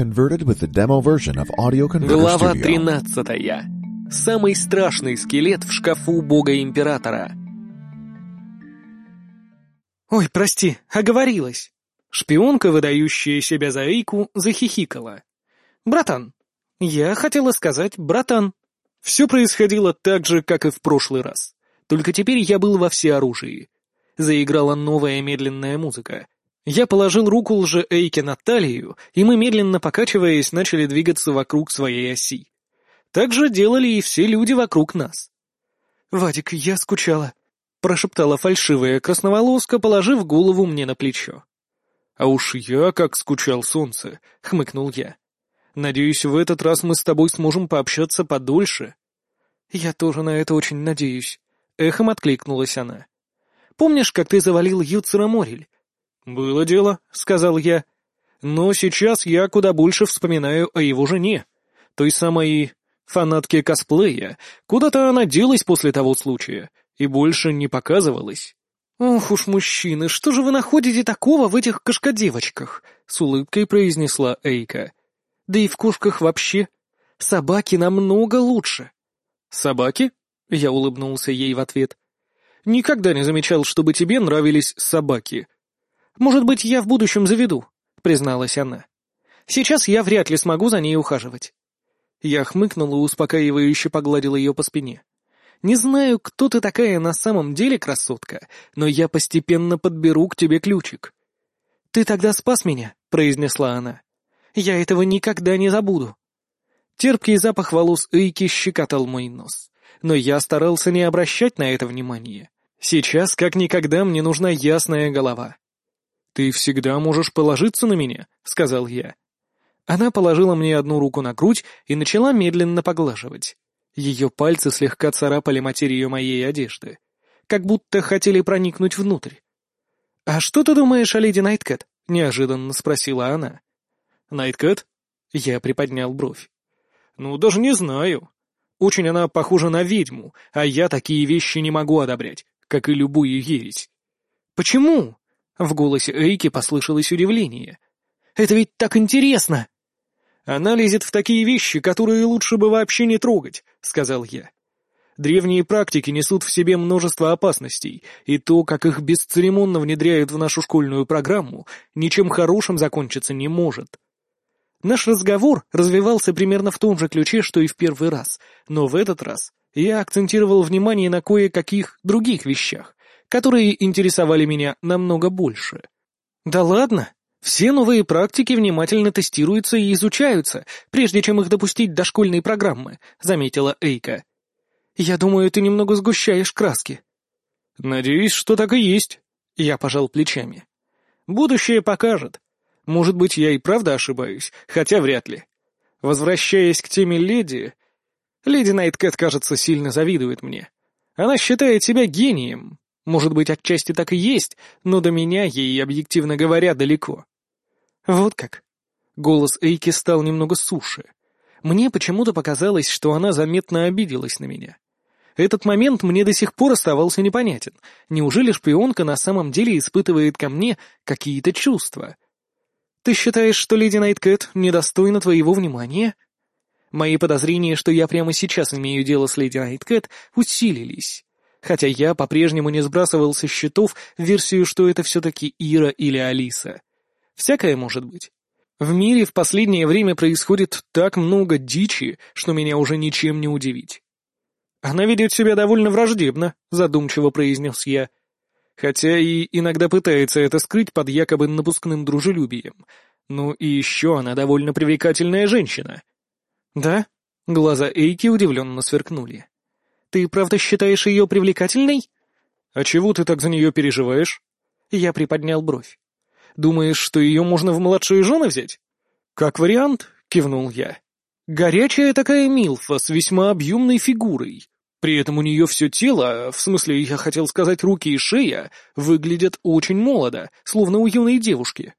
converted with the demo version of Audio Converter Глава Studio. 13. Самый страшный скелет в шкафу бога-императора. «Ой, прости, оговорилась». Шпионка, выдающая себя за Эйку, захихикала. «Братан, я хотела сказать братан». Все происходило так же, как и в прошлый раз. Только теперь я был во всеоружии. Заиграла новая медленная музыка. Я положил руку лже Эйке на талию, и мы, медленно покачиваясь, начали двигаться вокруг своей оси. Так же делали и все люди вокруг нас. «Вадик, я скучала», — прошептала фальшивая красноволоска, положив голову мне на плечо. «А уж я как скучал солнце», — хмыкнул я. «Надеюсь, в этот раз мы с тобой сможем пообщаться подольше». «Я тоже на это очень надеюсь», — эхом откликнулась она. «Помнишь, как ты завалил Юцера Морель?» «Было дело», — сказал я. «Но сейчас я куда больше вспоминаю о его жене, той самой фанатке косплея. Куда-то она делась после того случая и больше не показывалась». «Ох уж, мужчины, что же вы находите такого в этих кошкодевочках?» — с улыбкой произнесла Эйка. «Да и в кошках вообще. Собаки намного лучше». «Собаки?» — я улыбнулся ей в ответ. «Никогда не замечал, чтобы тебе нравились собаки». «Может быть, я в будущем заведу», — призналась она. «Сейчас я вряд ли смогу за ней ухаживать». Я хмыкнул и успокаивающе погладил ее по спине. «Не знаю, кто ты такая на самом деле, красотка, но я постепенно подберу к тебе ключик». «Ты тогда спас меня», — произнесла она. «Я этого никогда не забуду». Терпкий запах волос Эйки щекотал мой нос, но я старался не обращать на это внимания. Сейчас, как никогда, мне нужна ясная голова. «Ты всегда можешь положиться на меня», — сказал я. Она положила мне одну руку на грудь и начала медленно поглаживать. Ее пальцы слегка царапали материю моей одежды, как будто хотели проникнуть внутрь. «А что ты думаешь о леди Найткэт?» — неожиданно спросила она. «Найткэт?» — я приподнял бровь. «Ну, даже не знаю. Очень она похожа на ведьму, а я такие вещи не могу одобрять, как и любую ересь». «Почему?» — в голосе Эйки послышалось удивление. «Это ведь так интересно!» «Она лезет в такие вещи, которые лучше бы вообще не трогать», — сказал я. «Древние практики несут в себе множество опасностей, и то, как их бесцеремонно внедряют в нашу школьную программу, ничем хорошим закончиться не может». Наш разговор развивался примерно в том же ключе, что и в первый раз, но в этот раз я акцентировал внимание на кое-каких других вещах, которые интересовали меня намного больше. «Да ладно!» Все новые практики внимательно тестируются и изучаются, прежде чем их допустить до школьной программы», — заметила Эйка. «Я думаю, ты немного сгущаешь краски». «Надеюсь, что так и есть», — я пожал плечами. «Будущее покажет. Может быть, я и правда ошибаюсь, хотя вряд ли. Возвращаясь к теме леди... Леди Найткэт, кажется, сильно завидует мне. Она считает себя гением. Может быть, отчасти так и есть, но до меня ей, объективно говоря, далеко. «Вот как?» Голос Эйки стал немного суше. Мне почему-то показалось, что она заметно обиделась на меня. Этот момент мне до сих пор оставался непонятен. Неужели шпионка на самом деле испытывает ко мне какие-то чувства? «Ты считаешь, что леди Найткэт недостойна твоего внимания?» Мои подозрения, что я прямо сейчас имею дело с леди Найткэт, усилились. Хотя я по-прежнему не сбрасывал со счетов версию, что это все-таки Ира или Алиса. Всякое может быть. В мире в последнее время происходит так много дичи, что меня уже ничем не удивить. «Она ведет себя довольно враждебно», — задумчиво произнес я. Хотя и иногда пытается это скрыть под якобы напускным дружелюбием. Ну и еще она довольно привлекательная женщина. «Да?» — глаза Эйки удивленно сверкнули. «Ты правда считаешь ее привлекательной?» «А чего ты так за нее переживаешь?» Я приподнял бровь. Думаешь, что ее можно в младшие жены взять?» «Как вариант», — кивнул я. «Горячая такая милфа с весьма объемной фигурой. При этом у нее все тело, в смысле, я хотел сказать, руки и шея, выглядят очень молодо, словно у юной девушки.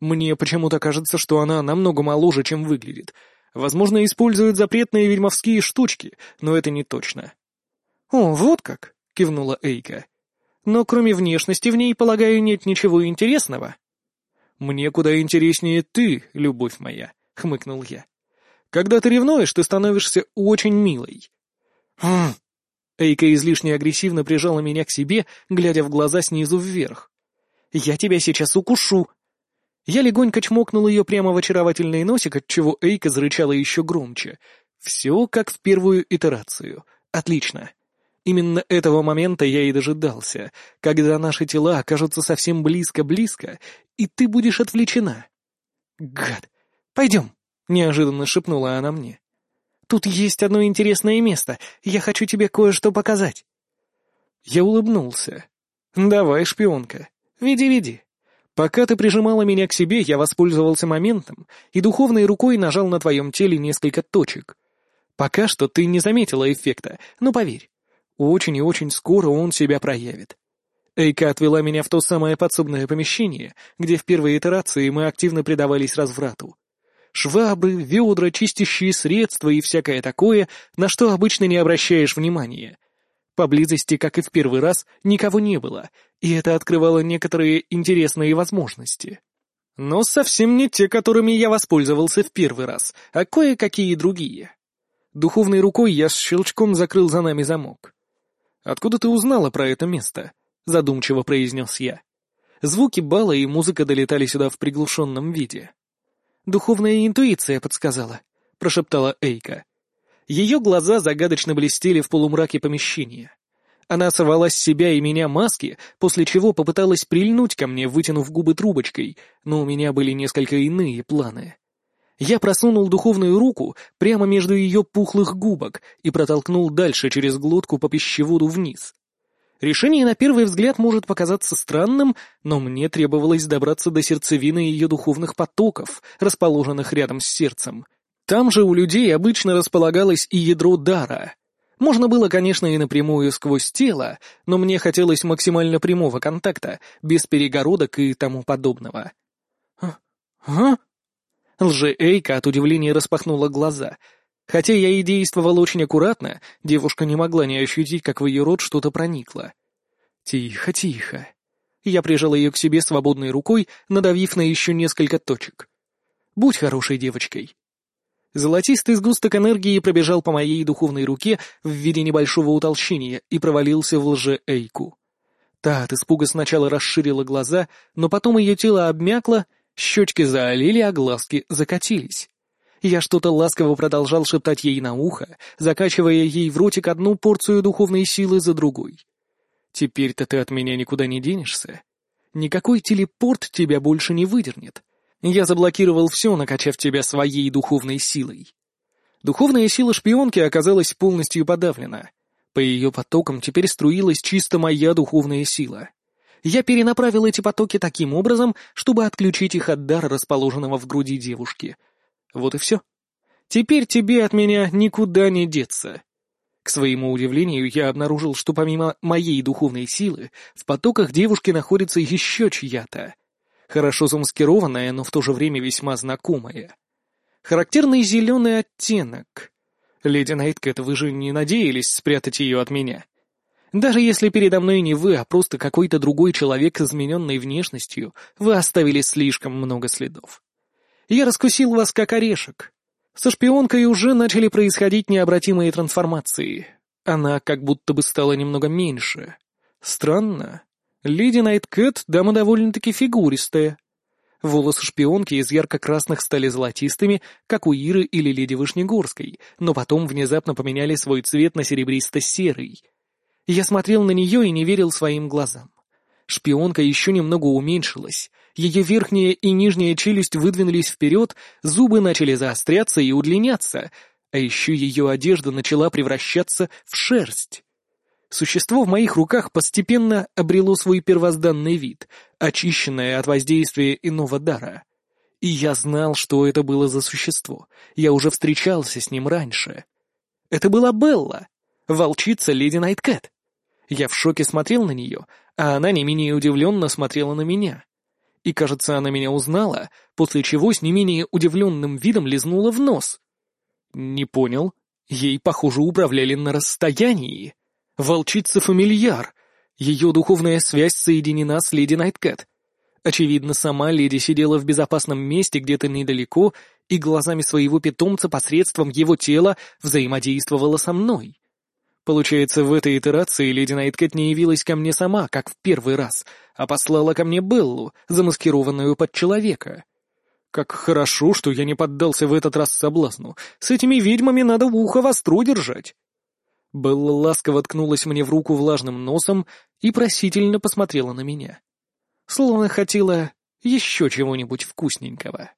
Мне почему-то кажется, что она намного моложе, чем выглядит. Возможно, использует запретные ведьмовские штучки, но это не точно». «О, вот как!» — кивнула Эйка. «Но кроме внешности в ней, полагаю, нет ничего интересного». «Мне куда интереснее ты, любовь моя», хмыкнул я. «Когда ты ревнуешь, ты становишься очень милой». «Хм». Эйка излишне агрессивно прижала меня к себе, глядя в глаза снизу вверх. «Я тебя сейчас укушу!» Я легонько чмокнул ее прямо в очаровательный носик, отчего Эйка зарычала еще громче. Все как в первую итерацию. Отлично. Именно этого момента я и дожидался, когда наши тела окажутся совсем близко-близко, и ты будешь отвлечена. «Гад! Пойдем!» — неожиданно шепнула она мне. «Тут есть одно интересное место. Я хочу тебе кое-что показать». Я улыбнулся. «Давай, шпионка, веди-веди». Пока ты прижимала меня к себе, я воспользовался моментом и духовной рукой нажал на твоем теле несколько точек. Пока что ты не заметила эффекта, но поверь, очень и очень скоро он себя проявит. Эйка отвела меня в то самое подсобное помещение, где в первой итерации мы активно предавались разврату. Швабры, ведра, чистящие средства и всякое такое, на что обычно не обращаешь внимания. Поблизости, как и в первый раз, никого не было, и это открывало некоторые интересные возможности. Но совсем не те, которыми я воспользовался в первый раз, а кое-какие другие. Духовной рукой я с щелчком закрыл за нами замок. «Откуда ты узнала про это место?» — задумчиво произнес я. Звуки бала и музыка долетали сюда в приглушенном виде. «Духовная интуиция подсказала», — прошептала Эйка. Ее глаза загадочно блестели в полумраке помещения. Она сорвала с себя и меня маски, после чего попыталась прильнуть ко мне, вытянув губы трубочкой, но у меня были несколько иные планы. Я просунул духовную руку прямо между ее пухлых губок и протолкнул дальше через глотку по пищеводу вниз. Решение на первый взгляд может показаться странным, но мне требовалось добраться до сердцевины ее духовных потоков, расположенных рядом с сердцем, там же у людей обычно располагалось и ядро дара. Можно было, конечно, и напрямую сквозь тело, но мне хотелось максимально прямого контакта, без перегородок и тому подобного. «А? а?» Лже-Эйка от удивления распахнула глаза. Хотя я и действовал очень аккуратно, девушка не могла не ощутить, как в ее рот что-то проникло. «Тихо, тихо». Я прижал ее к себе свободной рукой, надавив на еще несколько точек. «Будь хорошей девочкой. Золотистый сгусток энергии пробежал по моей духовной руке в виде небольшого утолщения и провалился в лже-эйку. Та от испуга сначала расширила глаза, но потом ее тело обмякло, щечки заолели, а глазки закатились. Я что-то ласково продолжал шептать ей на ухо, закачивая ей в ротик одну порцию духовной силы за другой. «Теперь-то ты от меня никуда не денешься. Никакой телепорт тебя больше не выдернет. Я заблокировал все, накачав тебя своей духовной силой. Духовная сила шпионки оказалась полностью подавлена. По ее потокам теперь струилась чисто моя духовная сила. Я перенаправил эти потоки таким образом, чтобы отключить их от дара, расположенного в груди девушки. Вот и все. Теперь тебе от меня никуда не деться. К своему удивлению, я обнаружил, что помимо моей духовной силы, в потоках девушки находится еще чья-то хорошо замаскированная, но в то же время весьма знакомая. Характерный зеленый оттенок. Леди Найткэт, вы же не надеялись спрятать ее от меня? Даже если передо мной не вы, а просто какой-то другой человек с измененной внешностью, вы оставили слишком много следов. Я раскусил вас как орешек. Со шпионкой уже начали происходить необратимые трансформации. Она как будто бы стала немного меньше. Странно. Леди Найткэт — дама довольно-таки фигуристая. Волосы шпионки из ярко-красных стали золотистыми, как у Иры или леди Вышнегорской, но потом внезапно поменяли свой цвет на серебристо-серый. Я смотрел на нее и не верил своим глазам. Шпионка еще немного уменьшилась, ее верхняя и нижняя челюсть выдвинулись вперед, зубы начали заостряться и удлиняться, а еще ее одежда начала превращаться в шерсть. Существо в моих руках постепенно обрело свой первозданный вид, очищенное от воздействия иного дара. И я знал, что это было за существо. Я уже встречался с ним раньше. Это была Белла, волчица леди Найткэт. Я в шоке смотрел на нее, а она не менее удивленно смотрела на меня. И, кажется, она меня узнала, после чего с не менее удивленным видом лизнула в нос. Не понял. Ей, похоже, управляли на расстоянии. Волчица-фамильяр. Ее духовная связь соединена с леди Найткэт. Очевидно, сама леди сидела в безопасном месте где-то недалеко и глазами своего питомца посредством его тела взаимодействовала со мной. Получается, в этой итерации леди Найткэт не явилась ко мне сама, как в первый раз, а послала ко мне Беллу, замаскированную под человека. Как хорошо, что я не поддался в этот раз соблазну. С этими ведьмами надо ухо востро держать. Белла ласково ткнулась мне в руку влажным носом и просительно посмотрела на меня. Словно хотела еще чего-нибудь вкусненького.